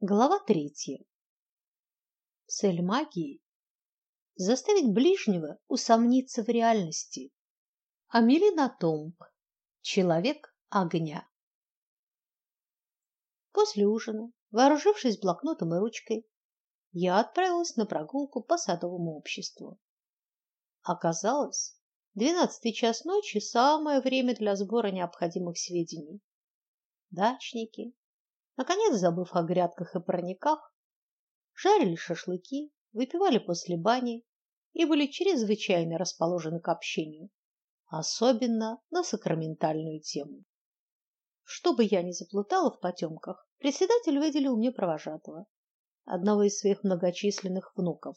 Глава третья. Цель магии – заставить ближнего усомниться в реальности. Амелина Томп. Человек огня. После ужина, вооружившись блокнотом и ручкой, я отправилась на прогулку по садовому обществу. Оказалось, двенадцатый час ночи – самое время для сбора необходимых сведений. Дачники, Наконец, забыв о грядках и парниках, жарили шашлыки, выпивали после бани и были чрезвычайно расположены к общению, особенно на сакраментальную тему. Чтобы я не заплутала в потемках, председатель выделил мне провожатого, одного из своих многочисленных внуков.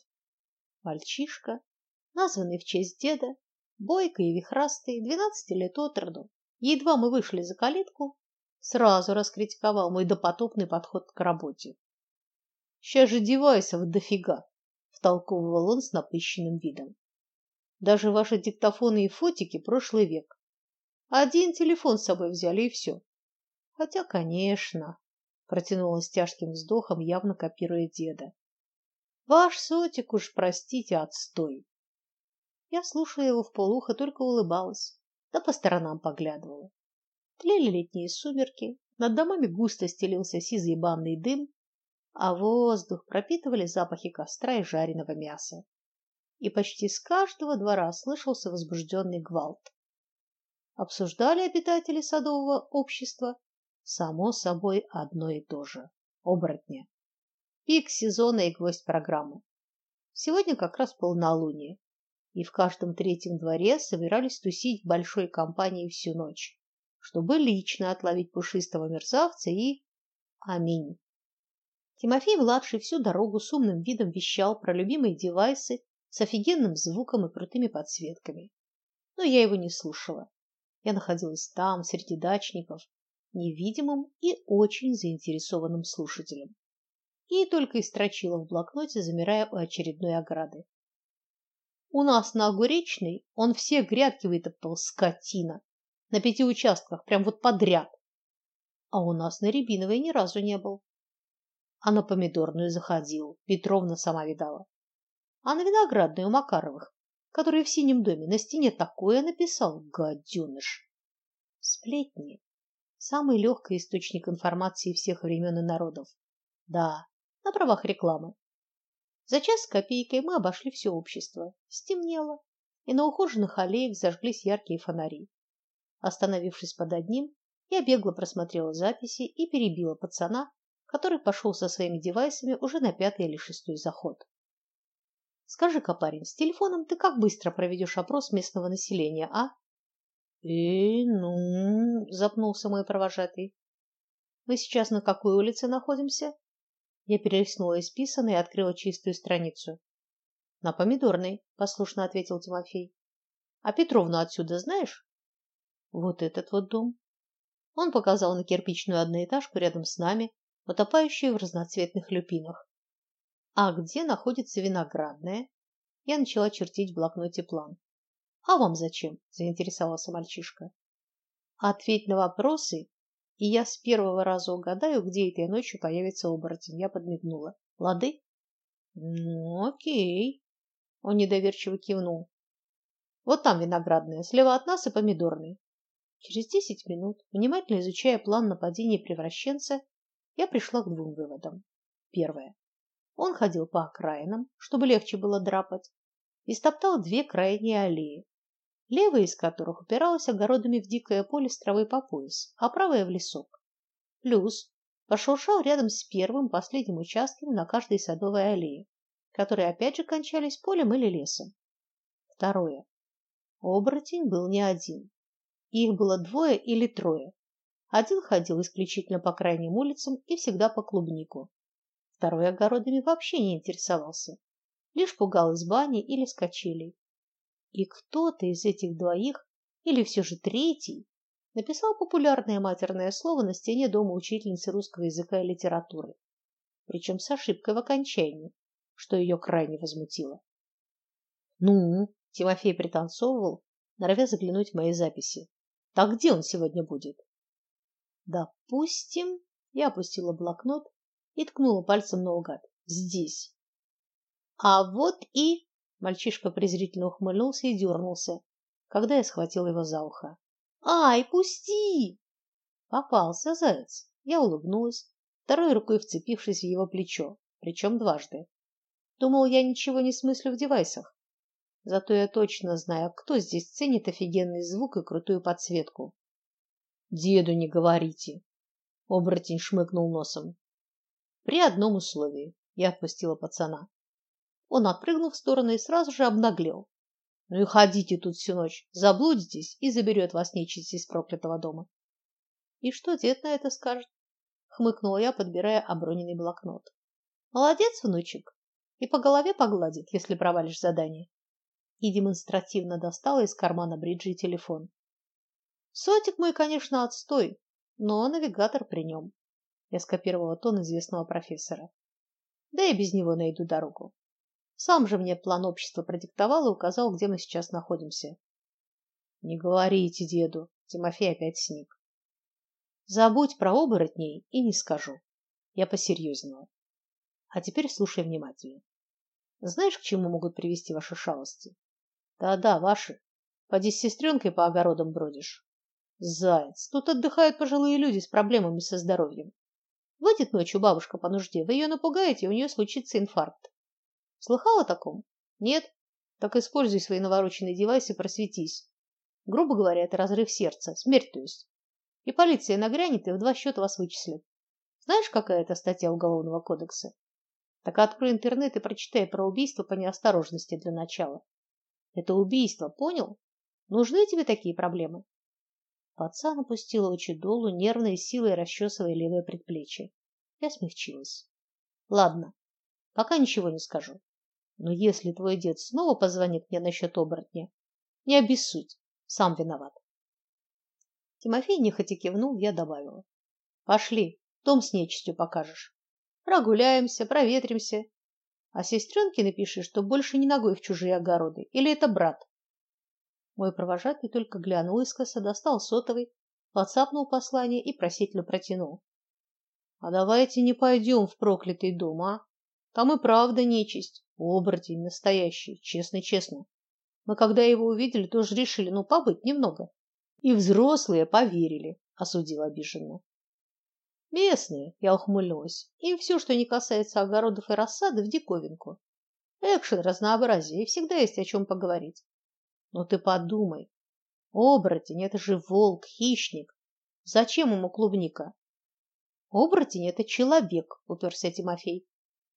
Мальчишка, названный в честь деда, бойкий и вихрастый, двенадцати лет от роду. Едва мы вышли за калитку, сразу раскритиковал мой допотопный подход к работе. Сейчас же девайсов дофига, втолковывал он с напыщенным видом. Даже ваши диктофоны и фотики прошлый век. Один телефон с собой взяли и все. Хотя, конечно, протянула с тяжким вздохом, явно копируя деда. Ваш сотик уж, простите, отстой. Я слушала его вполуха, только улыбалась, да по сторонам поглядывала. Тлели летние сумерки, над домами густо стелился сизый банный дым, а воздух пропитывали запахи костра и жареного мяса. И почти с каждого двора слышался возбужденный гвалт. Обсуждали обитатели садового общества само собой одно и то же оборотня. Пик сезона и гвоздь программы. Сегодня как раз полнолуние, и в каждом третьем дворе собирались тусить большой компанией всю ночь чтобы лично отловить пушистого мерзавца и аминь. Тимофей младший всю дорогу с умным видом вещал про любимые девайсы с офигенным звуком и крутыми подсветками. Но я его не слушала. Я находилась там, среди дачников, невидимым и очень заинтересованным слушателем. И только и строчила в блокноте, замирая у очередной ограды. У нас на Огуречной он все грядки вытоптал, скотина на пяти участках, прям вот подряд. А у нас на Рябиновой ни разу не был. А на Помидорную заходил, Петровна сама видала. А на Виноградную у Макаровых, который в синем доме на стене такое написал, гаденыш. Сплетни. Самый легкий источник информации всех времен и народов. Да, на правах рекламы. За час с копейкой мы обошли все общество. Стемнело, и на ухоженных аллеях зажглись яркие фонари. Остановившись под одним, я бегло просмотрела записи и перебила пацана, который пошел со своими девайсами уже на пятый или шестой заход. Скажи-ка, парень, с телефоном ты как быстро проведешь опрос местного населения, а? Э, ну, запнулся мой провожатый. Мы сейчас на какой улице находимся? Я перелистнула исписанное и открыла чистую страницу. На Помидорной, послушно ответил Тимофей. А Петровну отсюда знаешь? Вот этот вот дом. Он показал на кирпичную одноэтажку рядом с нами, утопающую в разноцветных люпинах. А где находится виноградная? Я начала чертить в блокноте план. А вам зачем? заинтересовался мальчишка. Ответь на вопросы, и я с первого раза угадаю, где этой ночью появится оборотень. Я подмигнула. Лады? Ну, окей. Он недоверчиво кивнул. Вот там виноградная, слева от нас и помидорный. Через десять минут, внимательно изучая план нападения превращенца, я пришла к двум выводам. Первое. Он ходил по окраинам, чтобы легче было драпать, и стоптал две крайние аллеи, левая из которых упиралась огородами в дикое поле с травой по пояс, а правая в лесок. Плюс пошуршал рядом с первым последним участком на каждой садовой аллее, которые опять же кончались полем или лесом. Второе. Оборотень был не один. Их было двое или трое. Один ходил исключительно по крайним улицам и всегда по клубнику. Второй огородами вообще не интересовался, лишь пугал из бани или с качелей. И кто-то из этих двоих, или все же третий, написал популярное матерное слово на стене дома учительницы русского языка и литературы, причем с ошибкой в окончании, что ее крайне возмутило. Ну, Тимофей пританцовывал, норовя заглянуть в мои записи. Так где он сегодня будет? Допустим, я опустила блокнот и ткнула пальцем наугад. Здесь. А вот и мальчишка презрительно ухмыльнулся и дернулся, когда я схватил его за ухо. Ай, пусти! Попался заяц. Я улыбнулась, второй рукой вцепившись в его плечо, причем дважды. Думал, я ничего не смыслю в девайсах. Зато я точно знаю, кто здесь ценит офигенный звук и крутую подсветку. Деду не говорите. Оборотень шмыгнул носом. При одном условии. Я отпустила пацана. Он отпрыгнул в сторону и сразу же обнаглел. Ну и ходите тут всю ночь, заблудитесь и заберет вас нечисть из проклятого дома. И что дед на это скажет? хмыкнула я, подбирая оброненный блокнот. Молодец, внучек. И по голове погладит, если провалишь задание. И демонстративно достала из кармана бриджи телефон. Сотик мой, конечно, отстой, но навигатор при нем. Я скопировала тон известного профессора. Да и без него найду дорогу. Сам же мне план общества продиктовал и указал, где мы сейчас находимся. Не говорите деду, Тимофей опять сник. Забудь про оборотней и не скажу. Я посерьезнела. А теперь слушай внимательно. Знаешь, к чему могут привести ваши шалости? Да-да, ваши. Поди с сестренкой по огородам бродишь. Заяц, тут отдыхают пожилые люди с проблемами со здоровьем. Выйдет ночью бабушка по нужде, вы ее напугаете, и у нее случится инфаркт. Слыхала о таком? Нет? Так используй свои навороченные девайсы, просветись. Грубо говоря, это разрыв сердца, смерть то есть. И полиция нагрянет и в два счета вас вычислит. Знаешь, какая это статья Уголовного кодекса? Так открой интернет и прочитай про убийство по неосторожности для начала. Это убийство, понял? Нужны тебе такие проблемы? Пацан опустил очи долу, нервной силой расчесывая левое предплечье. Я смягчилась. Ладно, пока ничего не скажу. Но если твой дед снова позвонит мне насчет оборотня, не обессудь, сам виноват. Тимофей нехотя кивнул, я добавила: "Пошли, дом с нечистью покажешь. Прогуляемся, проветримся. А сестренке напиши, что больше не ногой в чужие огороды, или это брат. Мой провожатый только глянул искоса, достал сотовый, подцапнул послание и просительно протянул. А давайте не пойдем в проклятый дом, а? Там и правда нечисть, оборотень настоящий, честно-честно. Мы когда его увидели, тоже решили, ну, побыть немного. И взрослые поверили, осудил обиженно. Местные, я ухмыльнулась. Им все, что не касается огородов и рассады, в диковинку. Экшен, разнообразие, и всегда есть о чем поговорить. Но ты подумай. Оборотень это же волк, хищник. Зачем ему клубника? Оборотень это человек, уперся Тимофей.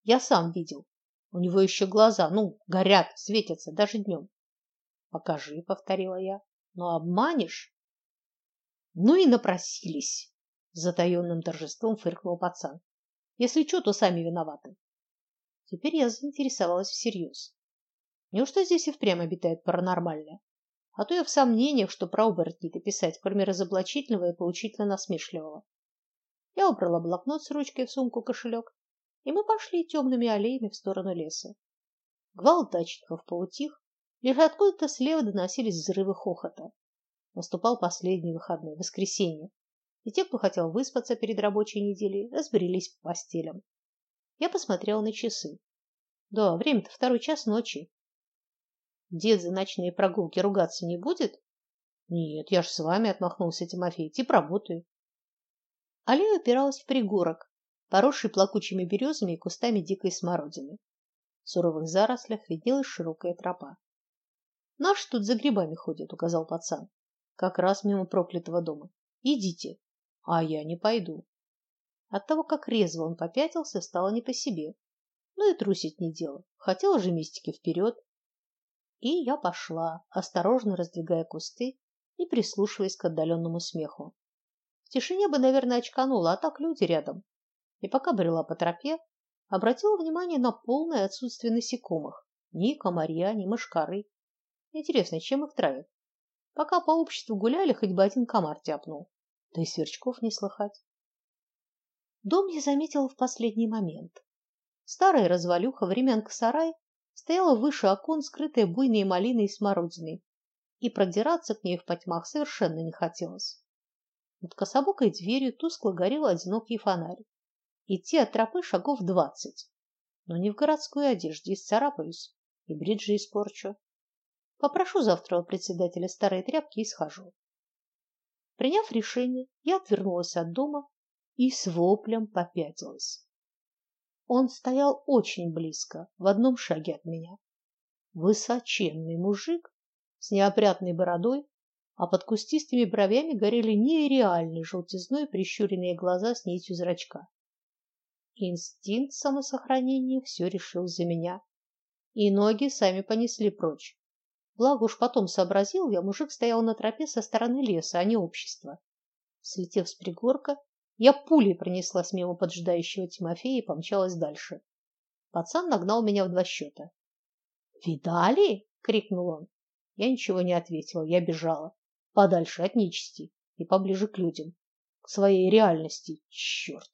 Я сам видел. У него еще глаза, ну, горят, светятся даже днем. Покажи, повторила я. Но обманешь? Ну и напросились, с затаенным торжеством фыркнул пацан. Если что, то сами виноваты. Теперь я заинтересовалась всерьез. Неужто здесь и впрямь обитает паранормальное? А то я в сомнениях, что про оборотней-то писать, кроме разоблачительного и поучительно насмешливого. Я убрала блокнот с ручкой в сумку кошелек, и мы пошли темными аллеями в сторону леса. Гвалт дачников поутих, лишь откуда-то слева доносились взрывы хохота. Наступал последний выходной, воскресенье, и те, кто хотел выспаться перед рабочей неделей, разбрелись по постелям. Я посмотрела на часы. Да, время-то второй час ночи. Дед за ночные прогулки ругаться не будет? Нет, я ж с вами, отмахнулся Тимофей. Тип работаю. Аллея опиралась в пригорок, поросший плакучими березами и кустами дикой смородины. В суровых зарослях виднелась широкая тропа. Наш тут за грибами ходит, указал пацан. Как раз мимо проклятого дома. Идите. А я не пойду. От того, как резво он попятился, стало не по себе. Ну и трусить не дело. Хотела же мистики вперед. И я пошла, осторожно раздвигая кусты и прислушиваясь к отдаленному смеху. В тишине бы, наверное, очканула, а так люди рядом. И пока брела по тропе, обратила внимание на полное отсутствие насекомых. Ни комарья, ни мышкары. Интересно, чем их травят? Пока по обществу гуляли, хоть бы один комар тяпнул. Да и сверчков не слыхать. Дом я заметила в последний момент. Старая развалюха, времянка-сарай, стояла выше окон, скрытая буйной малиной и смородиной, и продираться к ней в потьмах совершенно не хотелось. Над кособокой дверью тускло горел одинокий фонарь. Идти от тропы шагов двадцать, но не в городской одежде, исцарапаюсь и бриджи испорчу. Попрошу завтра у председателя старые тряпки и схожу. Приняв решение, я отвернулась от дома и с воплем попятилась. Он стоял очень близко, в одном шаге от меня. Высоченный мужик с неопрятной бородой, а под кустистыми бровями горели нереальной желтизной прищуренные глаза с нитью зрачка. Инстинкт самосохранения все решил за меня, и ноги сами понесли прочь. Благо уж потом сообразил я, мужик стоял на тропе со стороны леса, а не общества. Слетев с пригорка, я пулей пронеслась мимо поджидающего Тимофея и помчалась дальше. Пацан нагнал меня в два счета. "Видали?" крикнул он. Я ничего не ответила, я бежала подальше от нечисти и поближе к людям, к своей реальности. Черт!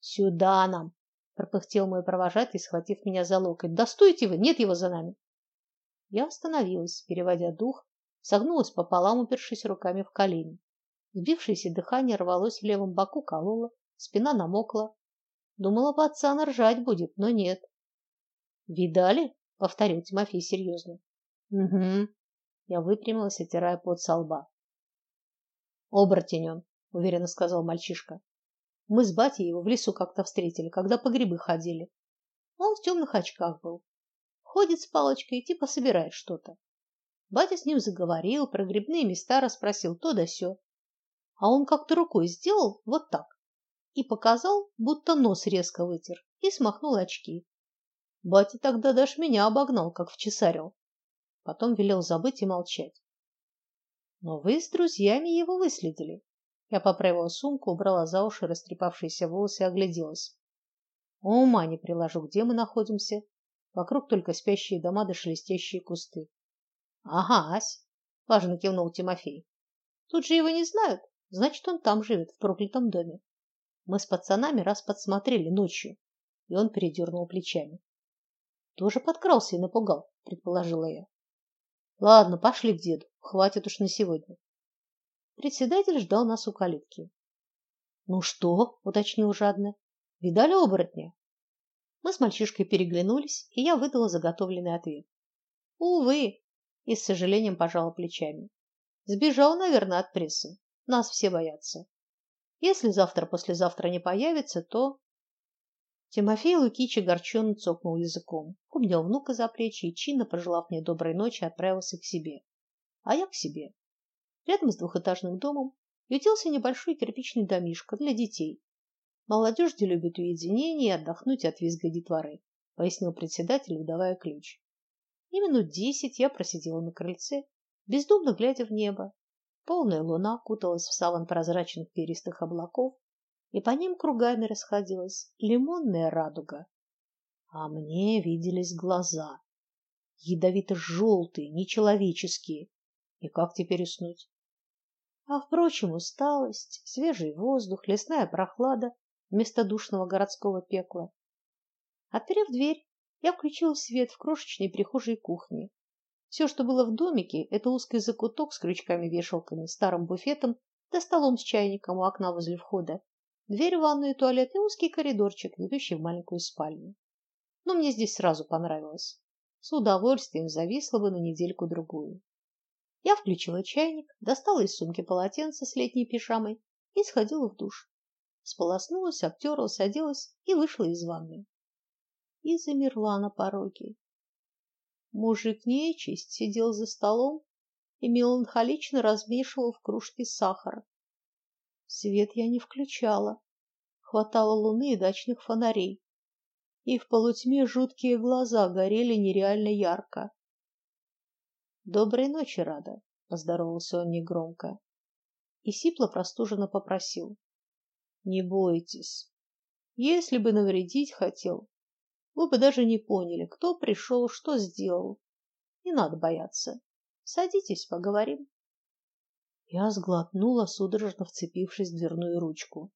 Сюда нам, пропыхтел мой провожатый, схватив меня за локоть. Да стойте вы, нет его за нами. Я остановилась, переводя дух, согнулась пополам, упершись руками в колени. Сбившееся дыхание рвалось в левом боку, кололо, спина намокла. Думала, пацан ржать будет, но нет. Видали? повторил Тимофей серьезно. Угу. Я выпрямилась, оттирая пот со лба. Оборотень он, уверенно сказал мальчишка. Мы с батей его в лесу как-то встретили, когда по грибы ходили. Он в темных очках был. Ходит с палочкой, типа собирает что-то. Батя с ним заговорил, про грибные места расспросил, то да сё а он как-то рукой сделал вот так и показал, будто нос резко вытер, и смахнул очки. Батя тогда даже меня обогнал, как в чесарил. Потом велел забыть и молчать. Но вы с друзьями его выследили. Я поправила сумку, убрала за уши растрепавшиеся волосы и огляделась. Ума не приложу, где мы находимся. Вокруг только спящие дома да шелестящие кусты. Ага, ась, важно кивнул Тимофей. Тут же его не знают. Значит, он там живет, в проклятом доме. Мы с пацанами раз подсмотрели ночью, и он передернул плечами. Тоже подкрался и напугал, предположила я. Ладно, пошли к деду. Хватит уж на сегодня. Председатель ждал нас у калитки. Ну что? уточнил жадно. Видали оборотня? Мы с мальчишкой переглянулись, и я выдала заготовленный ответ. Увы, и с сожалением пожала плечами. Сбежал, наверное, от прессы. Нас все боятся. Если завтра-послезавтра не появится, то Тимофей Лукич огорченно цокнул языком, обнял внука за плечи и чинно пожелав мне доброй ночи, отправился к себе. А я к себе. Рядом с двухэтажным домом ютился небольшой кирпичный домишко для детей. Молодежь любит уединение и отдохнуть от визга детворы, пояснил председатель, выдавая ключ. И минут десять я просидела на крыльце, бездумно глядя в небо, Полная луна куталась в саван прозрачных перистых облаков, и по ним кругами расходилась лимонная радуга. А мне виделись глаза, ядовито-желтые, нечеловеческие. И как теперь уснуть? А впрочем, усталость, свежий воздух, лесная прохлада вместо душного городского пекла. Отперев дверь, я включила свет в крошечной прихожей кухни все, что было в домике, это узкий закуток с крючками-вешалками, старым буфетом да столом с чайником у окна возле входа, дверь в ванную и туалет и узкий коридорчик, ведущий в маленькую спальню. Но мне здесь сразу понравилось. С удовольствием зависла бы на недельку другую. Я включила чайник, достала из сумки полотенце с летней пижамой и сходила в душ. Сполоснулась, обтерлась, оделась и вышла из ванной. И замерла на пороге. Мужик нечисть сидел за столом и меланхолично размешивал в кружке сахар. Свет я не включала. Хватало луны и дачных фонарей. И в полутьме жуткие глаза горели нереально ярко. Доброй ночи, Рада, поздоровался он негромко. И сипло простуженно попросил: "Не бойтесь. Если бы навредить хотел, вы бы даже не поняли, кто пришел, что сделал. Не надо бояться. Садитесь, поговорим. Я сглотнула, судорожно вцепившись в дверную ручку.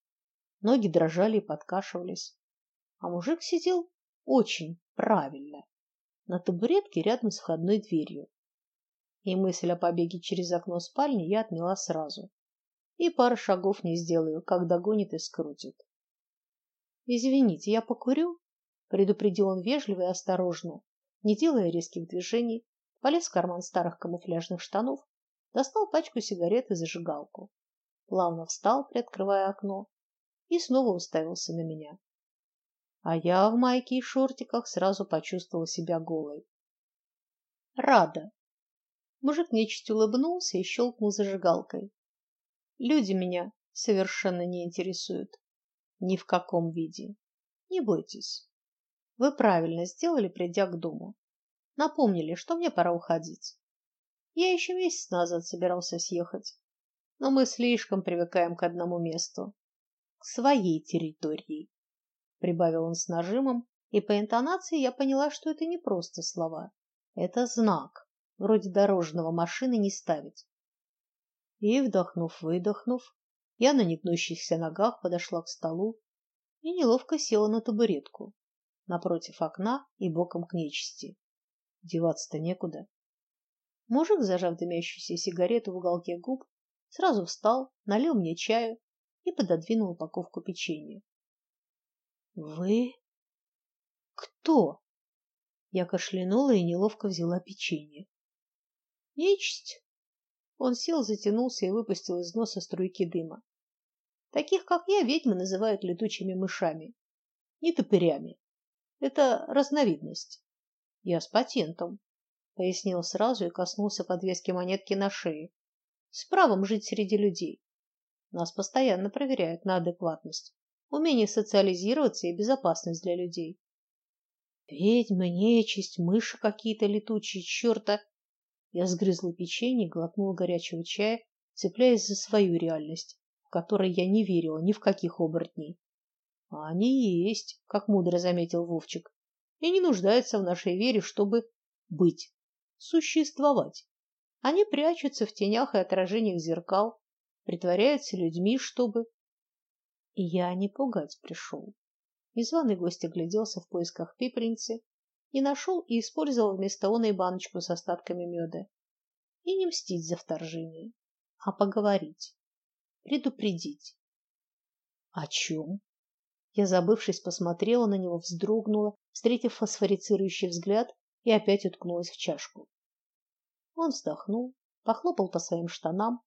Ноги дрожали и подкашивались. А мужик сидел очень правильно на табуретке рядом с входной дверью. И мысль о побеге через окно спальни я отмела сразу. И пары шагов не сделаю, как догонит и скрутит. Извините, я покурю, предупредил он вежливо и осторожно, не делая резких движений, полез в карман старых камуфляжных штанов, достал пачку сигарет и зажигалку. Плавно встал, приоткрывая окно, и снова уставился на меня. А я в майке и шортиках сразу почувствовала себя голой. Рада. Мужик нечисть улыбнулся и щелкнул зажигалкой. Люди меня совершенно не интересуют. Ни в каком виде. Не бойтесь. Вы правильно сделали, придя к дому. Напомнили, что мне пора уходить. Я еще месяц назад собирался съехать, но мы слишком привыкаем к одному месту, к своей территории, прибавил он с нажимом, и по интонации я поняла, что это не просто слова, это знак, вроде дорожного машины не ставить. И вдохнув, выдохнув, я на негнущихся ногах подошла к столу и неловко села на табуретку напротив окна и боком к нечисти. Деваться-то некуда. Мужик, зажав дымящуюся сигарету в уголке губ, сразу встал, налил мне чаю и пододвинул упаковку печенья. Вы кто? Я кашлянула и неловко взяла печенье. Нечисть. Он сел, затянулся и выпустил из носа струйки дыма. Таких, как я, ведьмы называют летучими мышами, не топырями. Это разновидность. Я с патентом, пояснил сразу и коснулся подвески монетки на шее. С правом жить среди людей. Нас постоянно проверяют на адекватность, умение социализироваться и безопасность для людей. Ведьмы, нечисть, мыши какие-то летучие, черта. Я сгрызла печенье, глотнула горячего чая, цепляясь за свою реальность, в которой я не верила ни в каких оборотней. А они есть, как мудро заметил Вовчик, и не нуждаются в нашей вере, чтобы быть, существовать. Они прячутся в тенях и отражениях зеркал, притворяются людьми, чтобы я не пугать пришел. Незваный гость огляделся в поисках пепельницы и нашел и использовал вместо оной баночку с остатками меда. И не мстить за вторжение, а поговорить, предупредить. О чем? Я, забывшись, посмотрела на него, вздрогнула, встретив фосфорицирующий взгляд, и опять уткнулась в чашку. Он вздохнул, похлопал по своим штанам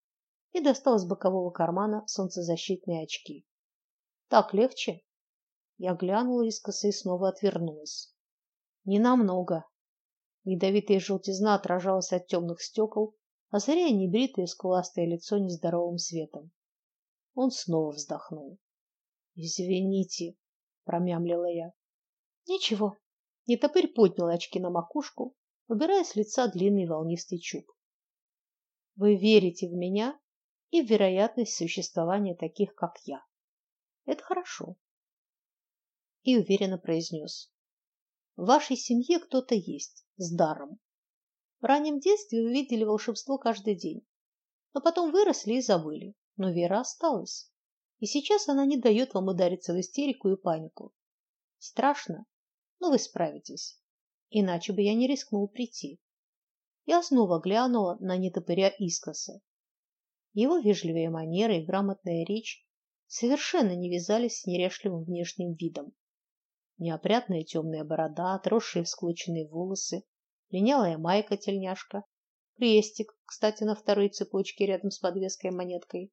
и достал из бокового кармана солнцезащитные очки. Так легче? Я глянула искоса и снова отвернулась. Не намного. Ядовитая желтизна отражалась от темных стекол, озаряя небритое скуластое лицо нездоровым светом. Он снова вздохнул. Извините, промямлила я. Ничего. Нетопырь поднял очки на макушку, убирая с лица длинный волнистый чуб. Вы верите в меня и в вероятность существования таких, как я. Это хорошо. И уверенно произнес. В вашей семье кто-то есть с даром. В раннем детстве вы видели волшебство каждый день, но потом выросли и забыли, но вера осталась и сейчас она не дает вам удариться в истерику и панику. Страшно, но вы справитесь. Иначе бы я не рискнул прийти. Я снова глянула на нетопыря искоса. Его вежливые манеры и грамотная речь совершенно не вязались с неряшливым внешним видом. Неопрятная темная борода, отросшие всклоченные волосы, линялая майка-тельняшка, крестик, кстати, на второй цепочке рядом с подвеской монеткой,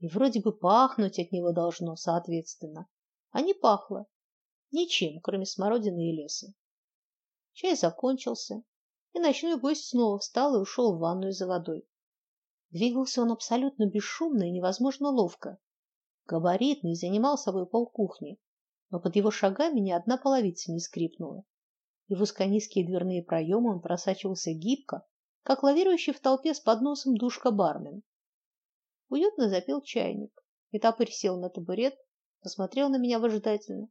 и вроде бы пахнуть от него должно соответственно, а не пахло ничем, кроме смородины и леса. Чай закончился, и ночной гость снова встал и ушел в ванную за водой. Двигался он абсолютно бесшумно и невозможно ловко. Габаритный, занимал собой полкухни, но под его шагами ни одна половица не скрипнула. И в узконизкие дверные проемы он просачивался гибко, как лавирующий в толпе с подносом душка-бармен. Уютно запил чайник. И топырь сел на табурет, посмотрел на меня выжидательно.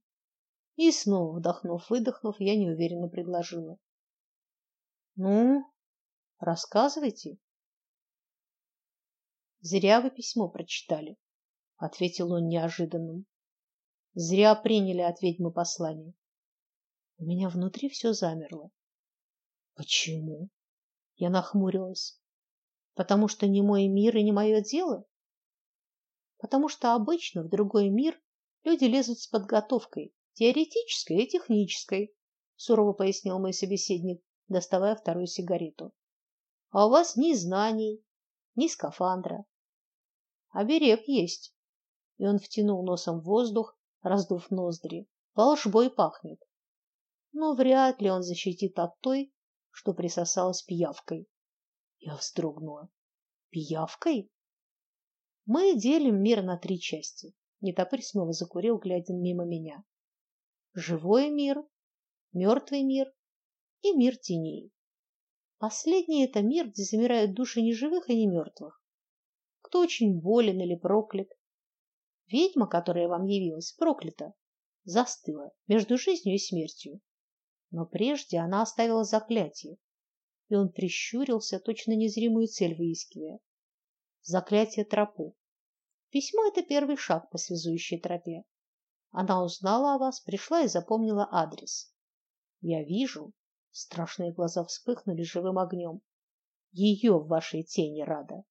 И снова, вдохнув, выдохнув, я неуверенно предложила: "Ну, рассказывайте". "Зря вы письмо прочитали", ответил он неожиданным. "Зря приняли от ведьмы послание". У меня внутри все замерло. Почему? Я нахмурилась. Потому что не мой мир и не мое дело? потому что обычно в другой мир Люди лезут с подготовкой, теоретической и технической, сурово пояснил мой собеседник, доставая вторую сигарету. А у вас ни знаний, ни скафандра. А берег есть. И он втянул носом воздух, раздув ноздри. Волжбой пахнет. Но вряд ли он защитит от той, что присосалась пиявкой. Я вздрогнула. Пиявкой? Мы делим мир на три части. Нетопырь снова закурил, глядя мимо меня. Живой мир, мертвый мир и мир теней. Последний это мир, где замирают души ни живых и ни мертвых. Кто очень болен или проклят. Ведьма, которая вам явилась, проклята, застыла между жизнью и смертью. Но прежде она оставила заклятие, и он прищурился, точно незримую цель выискивая. Заклятие тропу. Письмо это первый шаг по связующей тропе. Она узнала о вас, пришла и запомнила адрес. Я вижу, страшные глаза вспыхнули живым огнем. Ее в вашей тени рада.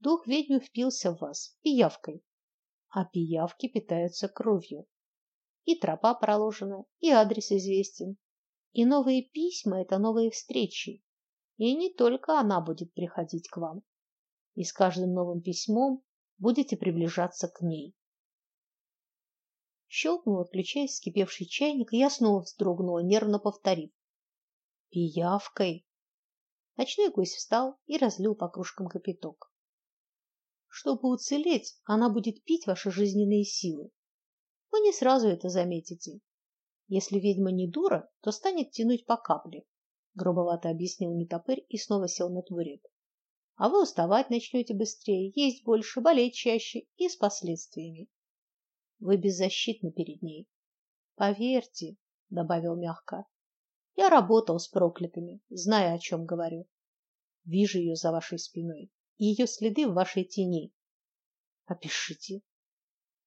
Дух ведьмы впился в вас пиявкой, а пиявки питаются кровью. И тропа проложена, и адрес известен, и новые письма это новые встречи. И не только она будет приходить к вам. И с каждым новым письмом будете приближаться к ней. Щелкнул, отключаясь вскипевший чайник, и я снова вздрогнула, нервно повторив: "Пиявкой". Ночной гость встал и разлил по кружкам кипяток. Чтобы уцелеть, она будет пить ваши жизненные силы. Вы не сразу это заметите. Если ведьма не дура, то станет тянуть по капле, грубовато объяснил нетопырь и снова сел на табурет а вы уставать начнете быстрее, есть больше, болеть чаще и с последствиями. Вы беззащитны перед ней. Поверьте, добавил мягко. Я работал с проклятыми, знаю, о чем говорю. Вижу ее за вашей спиной, ее следы в вашей тени. Опишите.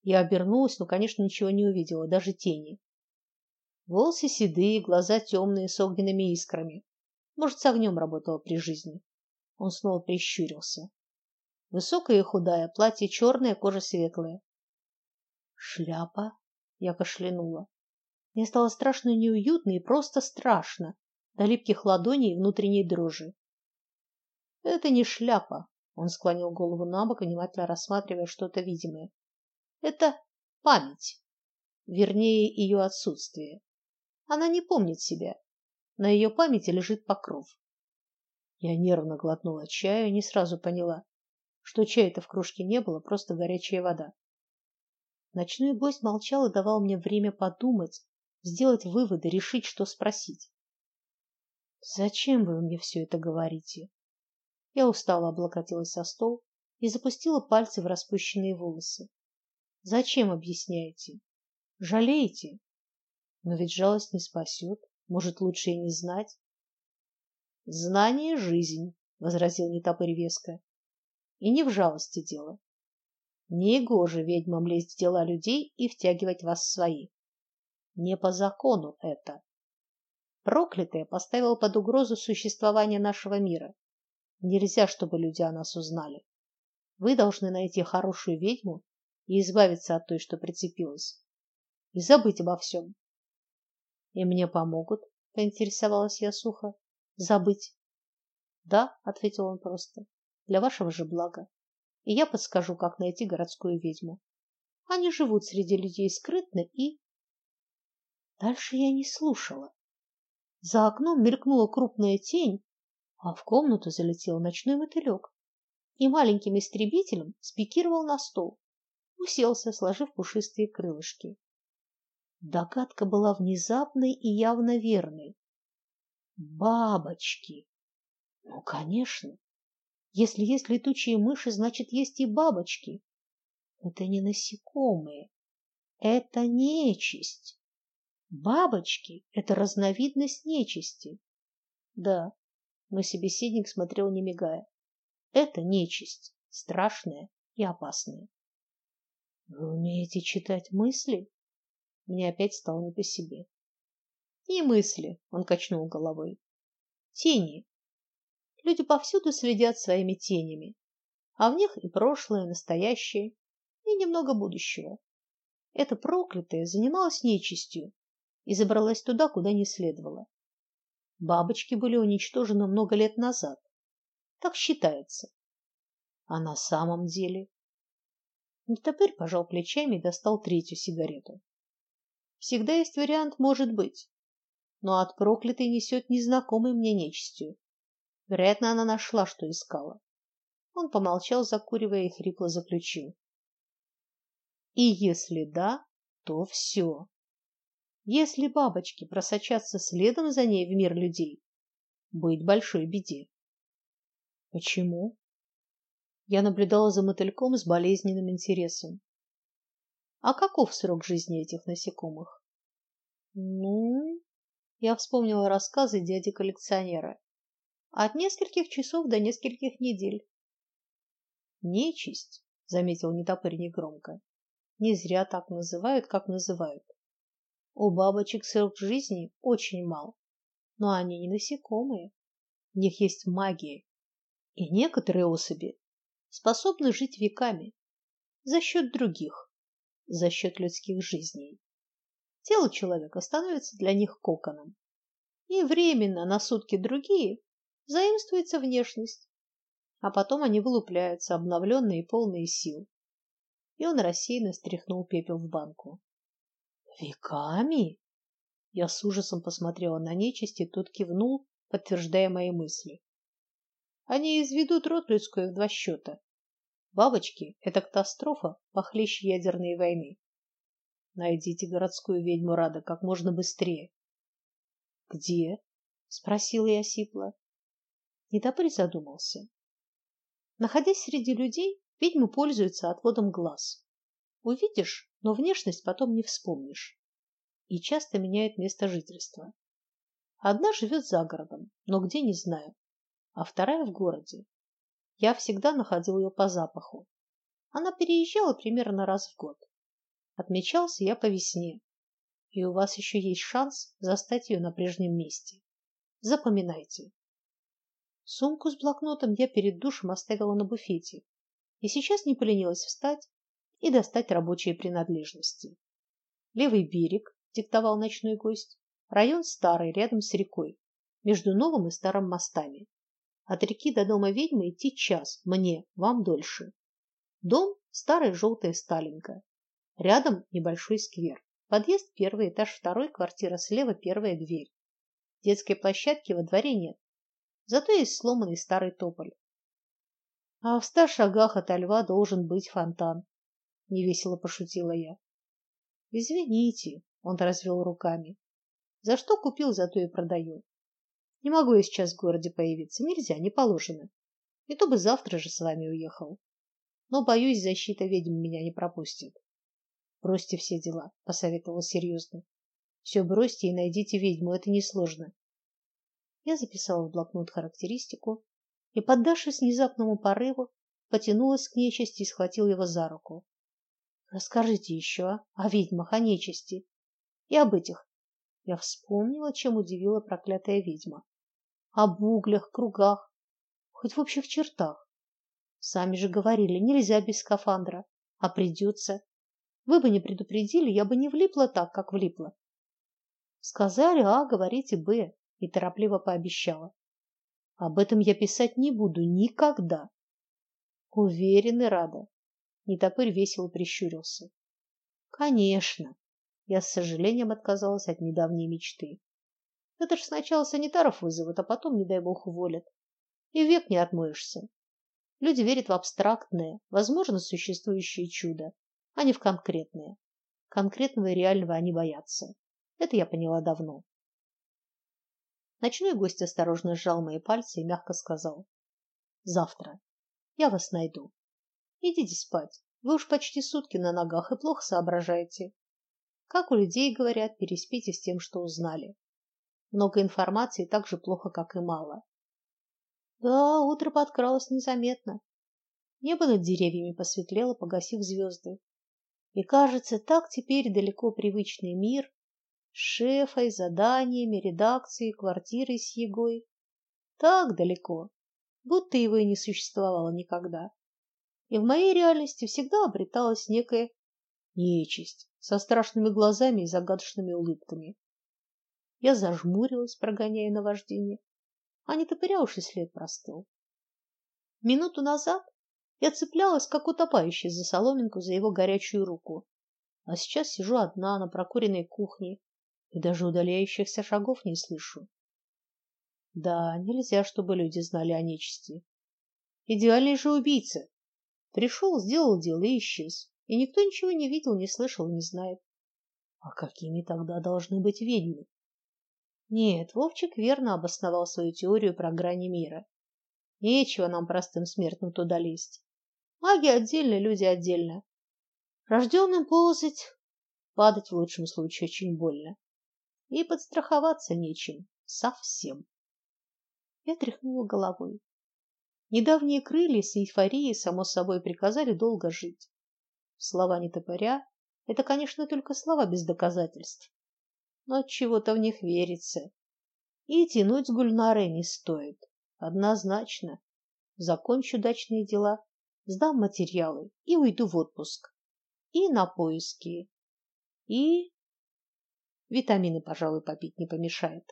Я обернулась, но, конечно, ничего не увидела, даже тени. Волосы седые, глаза темные с огненными искрами. Может, с огнем работала при жизни. Он снова прищурился. Высокая и худая, платье черное, кожа светлая. Шляпа? Я кашлянула. Мне стало страшно неуютно и просто страшно, до липких ладоней и внутренней дрожи. Это не шляпа. Он склонил голову набок, внимательно рассматривая что-то видимое. Это память, вернее, ее отсутствие. Она не помнит себя. На ее памяти лежит покров. Я нервно глотнула чаю и не сразу поняла, что чая-то в кружке не было, просто горячая вода. Ночной гость молчал и давал мне время подумать, сделать выводы, решить, что спросить. Зачем вы мне все это говорите? Я устало облокотилась о стол и запустила пальцы в распущенные волосы. Зачем объясняете? Жалеете? Но ведь жалость не спасет. Может, лучше и не знать. Знание жизнь, возразил нетопырь веско. И не в жалости дело. Негоже ведьмам лезть в дела людей и втягивать вас в свои. Не по закону это. Проклятое поставило под угрозу существование нашего мира. Нельзя, чтобы люди о нас узнали. Вы должны найти хорошую ведьму и избавиться от той, что прицепилась. И забыть обо всем. И мне помогут, поинтересовалась я сухо забыть. Да, ответил он просто. Для вашего же блага. И я подскажу, как найти городскую ведьму. Они живут среди людей скрытно и Дальше я не слушала. За окном мелькнула крупная тень, а в комнату залетел ночной мотылек и маленьким истребителем спикировал на стол. Уселся, сложив пушистые крылышки. Догадка была внезапной и явно верной. Бабочки. Ну, конечно. Если есть летучие мыши, значит, есть и бабочки. Это не насекомые. Это нечисть. Бабочки это разновидность нечисти. Да, мой собеседник смотрел не мигая. Это нечисть, страшная и опасная. Вы умеете читать мысли? Мне опять стало не по себе. И мысли, он качнул головой. Тени. Люди повсюду следят своими тенями, а в них и прошлое, и настоящее, и немного будущего. эта проклятая занималась нечистью и забралась туда, куда не следовало. Бабочки были уничтожены много лет назад. Так считается. А на самом деле Нетопырь пожал плечами и достал третью сигарету. Всегда есть вариант, может быть. Но от проклятой несет незнакомой мне нечистью. Вероятно, она нашла, что искала. Он помолчал, закуривая, и хрипло заключил: "И если да, то все. Если бабочки просочатся следом за ней в мир людей, быть большой беде". Почему? Я наблюдала за мотыльком с болезненным интересом. А каков срок жизни этих насекомых? Ну, я вспомнила рассказы дяди коллекционера. От нескольких часов до нескольких недель. Нечисть, заметил нетопырь негромко. Не зря так называют, как называют. У бабочек срок жизни очень мал, но они не насекомые. В них есть магия. И некоторые особи способны жить веками за счет других, за счет людских жизней. Тело человека становится для них коконом, и временно на сутки другие заимствуется внешность, а потом они вылупляются, обновленные и полные сил. И он рассеянно стряхнул пепел в банку. Веками? Я с ужасом посмотрела на нечисть, и тот кивнул, подтверждая мои мысли. Они изведут род людской в два счета. Бабочки это катастрофа похлеще ядерной войны. Найдите городскую ведьму Рада как можно быстрее. Где? спросила я сипло. Нетопырь задумался. Находясь среди людей, ведьмы пользуются отводом глаз. Увидишь, но внешность потом не вспомнишь. И часто меняют место жительства. Одна живет за городом, но где не знаю а вторая в городе. Я всегда находил ее по запаху. Она переезжала примерно раз в год. Отмечался я по весне. И у вас еще есть шанс застать ее на прежнем месте. Запоминайте. Сумку с блокнотом я перед душем оставила на буфете. И сейчас не поленилась встать и достать рабочие принадлежности. Левый берег, диктовал ночной гость. Район старый, рядом с рекой, между новым и старым мостами. От реки до дома ведьмы идти час, мне, вам дольше. Дом старая желтая сталинка. Рядом небольшой сквер. Подъезд первый, этаж второй, квартира слева, первая дверь. Детской площадки во дворе нет. Зато есть сломанный старый тополь. А в ста шагах от льва должен быть фонтан, невесело пошутила я. Извините, он развел руками. За что купил, за то и продаю. Не могу я сейчас в городе появиться, нельзя, не положено. И то бы завтра же с вами уехал. Но боюсь, защита ведьм меня не пропустит. Бросьте все дела, посоветовал серьезно. Все бросьте и найдите ведьму, это несложно. Я записала в блокнот характеристику и, поддавшись внезапному порыву, потянулась к нечисти и схватила его за руку. Расскажите еще о ведьмах, о нечисти и об этих. Я вспомнила, чем удивила проклятая ведьма об углях, кругах, хоть в общих чертах. Сами же говорили, нельзя без скафандра, а придется. Вы бы не предупредили, я бы не влипла так, как влипла. Сказали А, говорите Б, и торопливо пообещала. Об этом я писать не буду никогда. Уверены, рада. Нетопырь весело прищурился. Конечно. Я с сожалением отказалась от недавней мечты. Это ж сначала санитаров вызовут, а потом, не дай бог, уволят. И век не отмоешься. Люди верят в абстрактное, возможно, существующее чудо, а не в конкретное. Конкретного и реального они боятся. Это я поняла давно. Ночной гость осторожно сжал мои пальцы и мягко сказал: "Завтра я вас найду. Идите спать. Вы уж почти сутки на ногах и плохо соображаете. Как у людей говорят, переспите с тем, что узнали. Много информации так же плохо, как и мало. Да, утро подкралось незаметно. Небо над деревьями посветлело, погасив звезды. И кажется, так теперь далеко привычный мир с шефой, заданиями, редакцией, квартирой с Егой. Так далеко, будто его и не существовало никогда. И в моей реальности всегда обреталось некое Нечисть со страшными глазами и загадочными улыбками. Я зажмурилась, прогоняя наваждение, а не топыря уж и след простыл. Минуту назад я цеплялась, как утопающий за соломинку, за его горячую руку, а сейчас сижу одна на прокуренной кухне и даже удаляющихся шагов не слышу. Да, нельзя, чтобы люди знали о нечисти. Идеальный же убийца. Пришел, сделал дело и исчез. И никто ничего не видел, не слышал не знает. А какими тогда должны быть ведьмы? Нет, Вовчик верно обосновал свою теорию про грани мира. Нечего нам простым смертным туда лезть. Маги отдельно, люди отдельно. Рожденным ползать, падать в лучшем случае очень больно. И подстраховаться нечем совсем. Я тряхнула головой. Недавние крылья с эйфорией само собой приказали долго жить. Слова не топоря это, конечно, только слова без доказательств. Но от чего-то в них верится. И тянуть с Гульнарой не стоит. Однозначно. Закончу дачные дела, сдам материалы и уйду в отпуск. И на поиски. И витамины, пожалуй, попить не помешает.